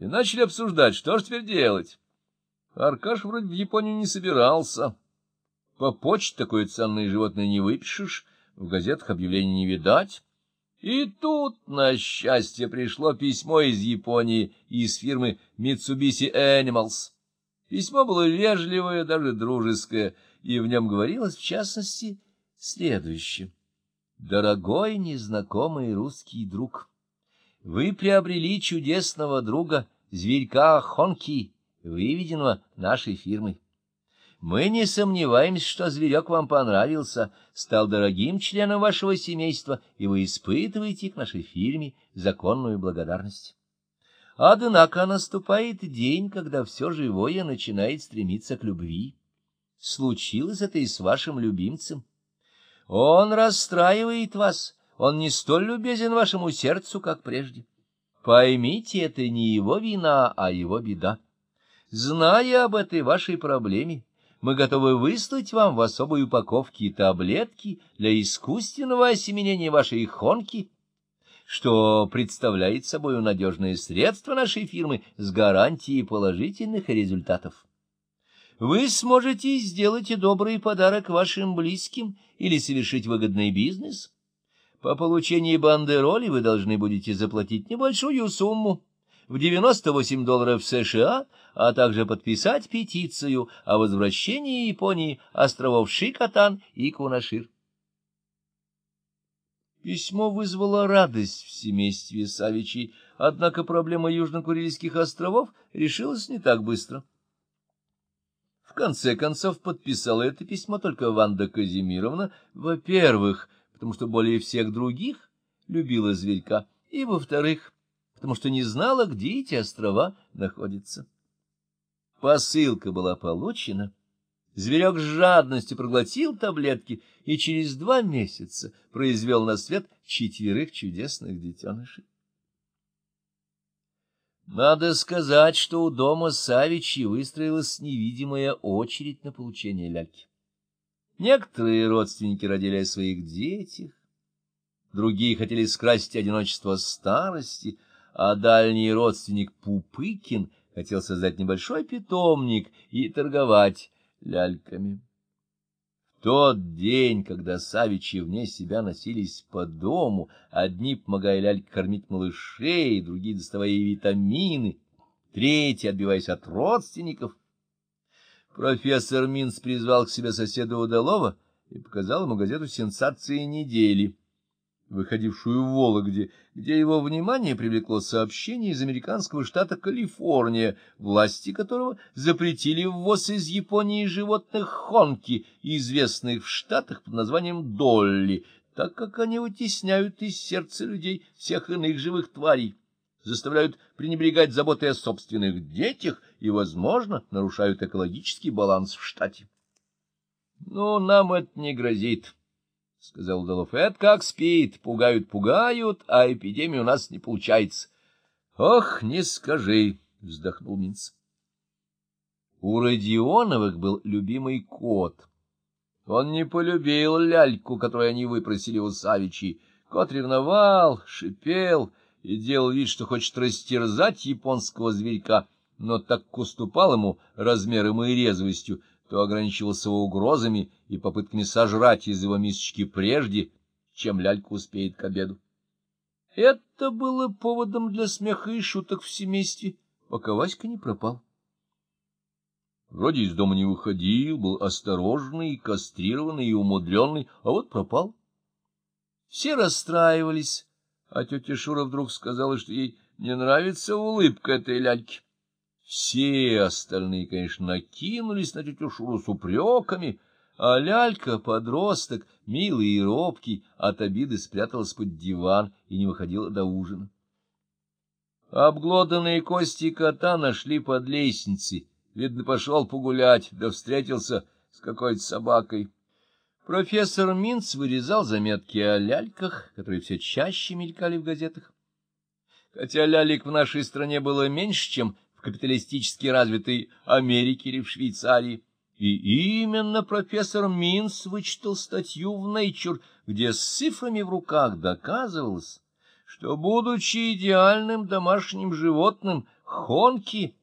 и начали обсуждать, что же теперь делать. Аркаш вроде в Японию не собирался. По почте такое ценное животное не выпишешь, в газетах объявлений не видать. И тут, на счастье, пришло письмо из Японии, из фирмы Mitsubishi Animals. Письмо было вежливое, даже дружеское, и в нем говорилось, в частности, следующее. «Дорогой незнакомый русский друг, вы приобрели чудесного друга, зверька Хонки, выведенного нашей фирмой. Мы не сомневаемся, что зверек вам понравился, стал дорогим членом вашего семейства, и вы испытываете к нашей фирме законную благодарность. Однако наступает день, когда все живое начинает стремиться к любви. Случилось это и с вашим любимцем. Он расстраивает вас, он не столь любезен вашему сердцу, как прежде. Поймите, это не его вина, а его беда. Зная об этой вашей проблеме, мы готовы выслать вам в особой упаковке таблетки для искусственного осеменения вашей хонки, что представляет собой надежное средство нашей фирмы с гарантией положительных результатов. Вы сможете сделать добрый подарок вашим близким или совершить выгодный бизнес. По получении бандероли вы должны будете заплатить небольшую сумму, в 98 долларов США, а также подписать петицию о возвращении Японии островов Шикотан и Кунашир. Письмо вызвало радость в семействе Савичей, однако проблема Южно-Курильских островов решилась не так быстро. В конце концов подписала это письмо только Ванда Казимировна, во-первых, потому что более всех других любила зверька, и, во-вторых, потому что не знала, где эти острова находятся. Посылка была получена. Зверек с жадностью проглотил таблетки и через два месяца произвел на свет четверых чудесных детенышей. Надо сказать, что у дома Савичи выстроилась невидимая очередь на получение ляльки. Некоторые родственники родили о своих детях, другие хотели скрасить одиночество старости — а дальний родственник Пупыкин хотел создать небольшой питомник и торговать ляльками. В тот день, когда Савичи вне себя носились по дому, одни помогая ляльке кормить малышей, другие доставая ей витамины, третьи отбиваясь от родственников, профессор Минц призвал к себе соседа Удалова и показал ему газету «Сенсации недели» выходившую в Вологде, где его внимание привлекло сообщение из американского штата Калифорния, власти которого запретили ввоз из Японии животных хонки, известных в Штатах под названием долли, так как они вытесняют из сердца людей всех иных живых тварей, заставляют пренебрегать заботой о собственных детях и, возможно, нарушают экологический баланс в штате. Но нам это не грозит. — сказал Удалов. — Это как спит, пугают-пугают, а эпидемия у нас не получается. — Ох, не скажи, — вздохнул Минц. У Родионовых был любимый кот. Он не полюбил ляльку, которую они выпросили у Савичи. Кот ревновал, шипел и делал вид, что хочет растерзать японского зверька, но так уступал ему размером и резвостью, то ограничивался угрозами и попытками сожрать из его мисочки прежде, чем лялька успеет к обеду. Это было поводом для смеха и шуток в семействе, пока Васька не пропал. Вроде из дома не выходил, был осторожный, кастрированный и умудренный, а вот пропал. Все расстраивались, а тетя Шура вдруг сказала, что ей не нравится улыбка этой ляльки. Все остальные, конечно, накинулись на тетю Шуру с упреками, а лялька, подросток, милый и робкий, от обиды спряталась под диван и не выходила до ужина. Обглоданные кости кота нашли под лестницей. Видно, пошел погулять, да встретился с какой-то собакой. Профессор Минц вырезал заметки о ляльках, которые все чаще мелькали в газетах. Хотя лялек в нашей стране было меньше, чем в капиталистически развитой Америке или в Швейцарии. И именно профессор Минс вычитал статью в Nature, где с цифрами в руках доказывалось, что, будучи идеальным домашним животным, Хонки